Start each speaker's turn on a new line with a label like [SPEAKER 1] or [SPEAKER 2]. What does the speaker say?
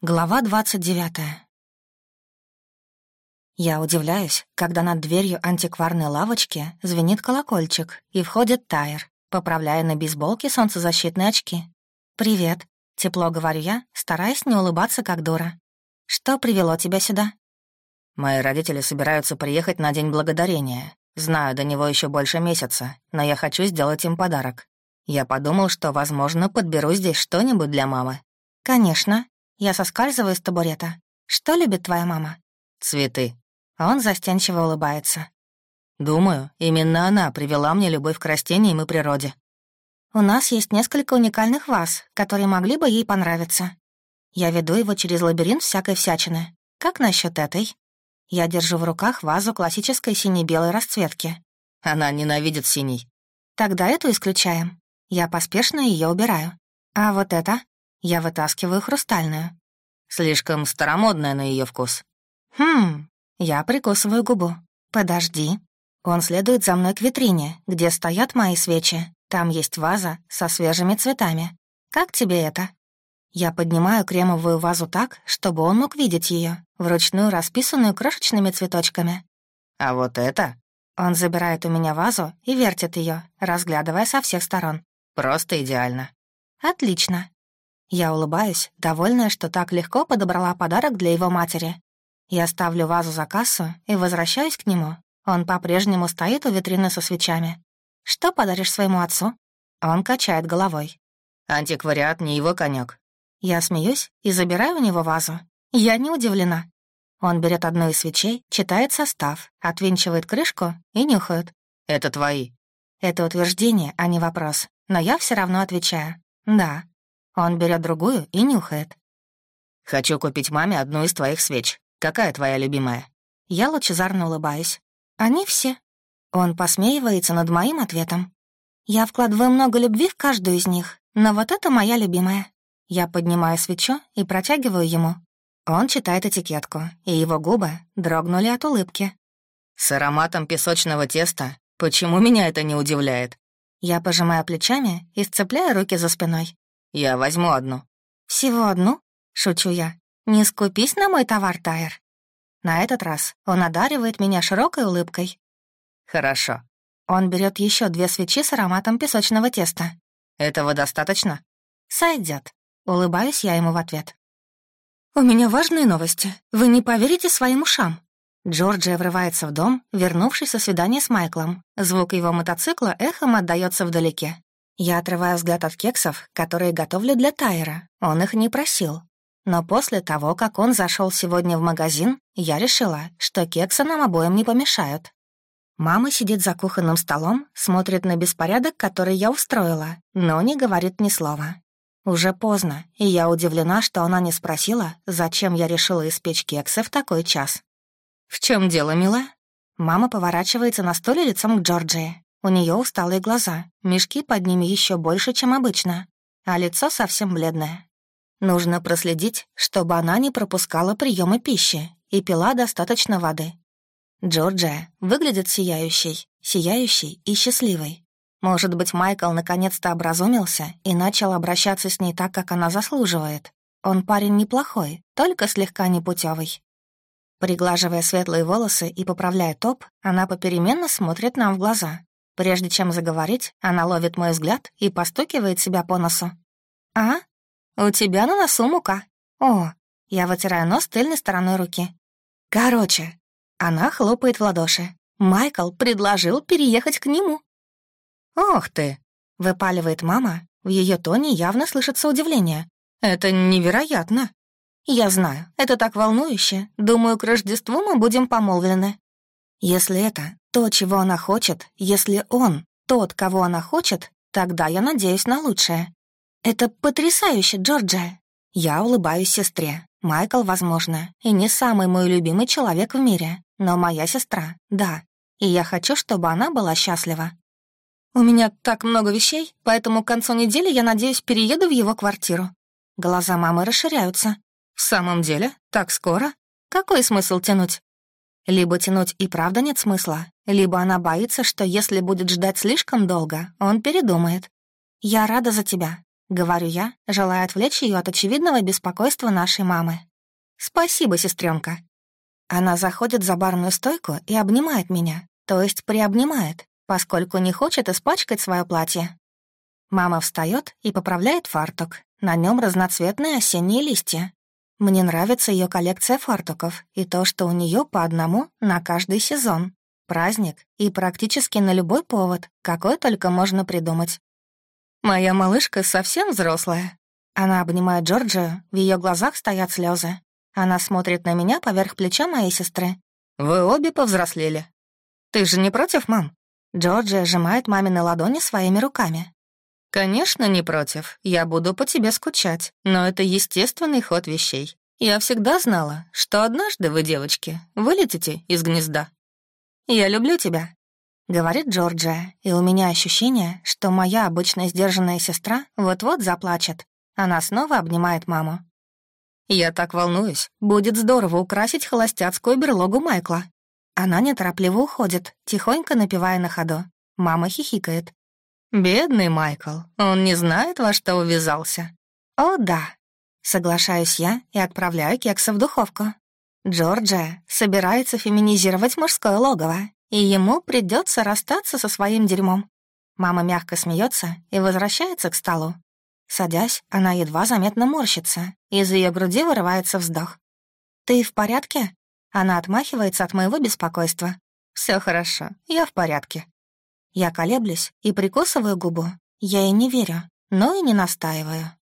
[SPEAKER 1] Глава двадцать девятая. Я удивляюсь, когда над дверью антикварной лавочки звенит колокольчик, и входит Тайр, поправляя на бейсболке солнцезащитные очки. «Привет», — тепло говорю я, стараясь не улыбаться как дура. «Что привело тебя сюда?»
[SPEAKER 2] «Мои родители собираются приехать на День Благодарения. Знаю, до него еще больше месяца, но я хочу сделать им подарок. Я подумал, что, возможно, подберу здесь что-нибудь для мамы».
[SPEAKER 1] «Конечно», я соскальзываю с табурета. «Что любит твоя мама?»
[SPEAKER 2] «Цветы».
[SPEAKER 1] Он застенчиво улыбается.
[SPEAKER 2] «Думаю, именно она привела мне любовь к растениям и природе».
[SPEAKER 1] «У нас есть несколько уникальных ваз, которые могли бы ей понравиться. Я веду его через лабиринт всякой всячины. Как насчет этой?» Я держу в руках вазу классической сине-белой расцветки.
[SPEAKER 2] Она ненавидит синий.
[SPEAKER 1] Тогда эту исключаем. Я поспешно ее убираю. А вот это? Я вытаскиваю хрустальную.
[SPEAKER 2] Слишком старомодная на ее вкус.
[SPEAKER 1] Хм, я прикусываю губу. Подожди. Он следует за мной к витрине, где стоят мои свечи. Там есть ваза со свежими цветами. Как тебе это? Я поднимаю кремовую вазу так, чтобы он мог видеть ее, вручную расписанную крошечными цветочками.
[SPEAKER 2] А вот это?
[SPEAKER 1] Он забирает у меня вазу и вертит ее, разглядывая со всех сторон.
[SPEAKER 2] Просто идеально.
[SPEAKER 1] Отлично. Я улыбаюсь, довольная, что так легко подобрала подарок для его матери. Я ставлю вазу за кассу и возвращаюсь к нему. Он по-прежнему стоит у витрины со свечами. «Что подаришь своему отцу?» Он качает головой.
[SPEAKER 2] «Антиквариат не его конек.
[SPEAKER 1] Я смеюсь и забираю у него вазу. Я не удивлена. Он берет одну из свечей, читает состав, отвинчивает крышку и нюхает.
[SPEAKER 2] «Это твои».
[SPEAKER 1] Это утверждение, а не вопрос. Но я все равно отвечаю. «Да». Он берет другую и нюхает.
[SPEAKER 2] «Хочу купить маме одну из твоих свеч. Какая твоя любимая?»
[SPEAKER 1] Я лучезарно улыбаюсь. «Они все». Он посмеивается над моим ответом. «Я вкладываю много любви в каждую из них, но вот это моя любимая». Я поднимаю свечу и протягиваю ему. Он читает этикетку, и его губы дрогнули от улыбки.
[SPEAKER 2] «С ароматом песочного теста? Почему меня это не удивляет?»
[SPEAKER 1] Я пожимаю плечами и сцепляю руки за спиной.
[SPEAKER 2] Я возьму одну».
[SPEAKER 1] «Всего одну?» — шучу я. «Не скупись на мой товар, Тайр». На этот раз он одаривает меня широкой улыбкой.
[SPEAKER 2] «Хорошо».
[SPEAKER 1] Он берет еще две свечи с ароматом песочного теста.
[SPEAKER 2] «Этого достаточно?»
[SPEAKER 1] «Сойдет». Улыбаюсь я ему в ответ. «У меня важные новости. Вы не поверите своим ушам». Джорджия врывается в дом, вернувшись со свидания с Майклом. Звук его мотоцикла эхом отдаётся вдалеке. Я отрываю взгляд от кексов, которые готовлю для Тайра. Он их не просил. Но после того, как он зашел сегодня в магазин, я решила, что кексы нам обоим не помешают. Мама сидит за кухонным столом, смотрит на беспорядок, который я устроила, но не говорит ни слова. Уже поздно, и я удивлена, что она не спросила, зачем я решила испечь кексы в такой час. «В чем дело, милая?» Мама поворачивается на стуле лицом к Джорджии. У нее усталые глаза, мешки под ними еще больше, чем обычно, а лицо совсем бледное. Нужно проследить, чтобы она не пропускала приемы пищи и пила достаточно воды. Джорджия выглядит сияющей, сияющей и счастливой. Может быть, Майкл наконец-то образумился и начал обращаться с ней так, как она заслуживает. Он парень неплохой, только слегка непутевый. Приглаживая светлые волосы и поправляя топ, она попеременно смотрит нам в глаза. Прежде чем заговорить, она ловит мой взгляд и постукивает себя по носу. «А? У тебя на носу мука. О!» Я вытираю нос тыльной стороной руки. «Короче». Она хлопает в ладоши. Майкл предложил переехать к нему.
[SPEAKER 2] «Ох ты!» — выпаливает мама. В ее тоне явно слышится удивление. «Это невероятно!»
[SPEAKER 1] «Я знаю, это так волнующе. Думаю, к Рождеству мы будем помолвлены». Если это то, чего она хочет, если он тот, кого она хочет, тогда я надеюсь на лучшее. Это потрясающе, Джорджия. Я улыбаюсь сестре. Майкл, возможно, и не самый мой любимый человек в мире, но моя сестра, да. И я хочу, чтобы она была счастлива. У меня так много вещей, поэтому к концу недели я надеюсь перееду в его квартиру. Глаза мамы расширяются. В самом деле? Так скоро? Какой смысл тянуть? Либо тянуть и правда нет смысла, либо она боится, что если будет ждать слишком долго, он передумает. «Я рада за тебя. — говорю я, желая отвлечь ее от очевидного беспокойства нашей мамы. «Спасибо, сестренка. Она заходит за барную стойку и обнимает меня, то есть приобнимает, поскольку не хочет испачкать свое платье. Мама встает и поправляет фартук. На нем разноцветные осенние листья. Мне нравится ее коллекция фартуков и то, что у нее по одному на каждый сезон. Праздник и практически на любой повод, какой только можно придумать. Моя малышка совсем взрослая. Она обнимает Джорджию, в ее глазах стоят слезы. Она смотрит на меня поверх плеча моей сестры. «Вы обе повзрослели». «Ты же не против, мам?» Джорджия сжимает мамины ладони своими руками. «Конечно, не против. Я буду по тебе скучать, но это естественный ход вещей. Я всегда знала, что однажды вы, девочки, вылетите из гнезда. Я люблю тебя, — говорит Джорджия, и у меня ощущение, что моя обычно сдержанная сестра вот-вот заплачет. Она снова обнимает маму. «Я так волнуюсь. Будет здорово украсить холостяцкую берлогу Майкла». Она неторопливо уходит, тихонько напевая на ходу. Мама хихикает. «Бедный Майкл, он не знает, во что увязался». «О, да». Соглашаюсь я и отправляю кекса в духовку. Джорджия собирается феминизировать мужское логово, и ему придется расстаться со своим дерьмом. Мама мягко смеется и возвращается к столу. Садясь, она едва заметно морщится, из ее груди вырывается вздох. «Ты в порядке?» Она отмахивается от моего беспокойства. Все хорошо, я в порядке». Я колеблюсь и прикусываю губу. Я ей не верю, но и не настаиваю.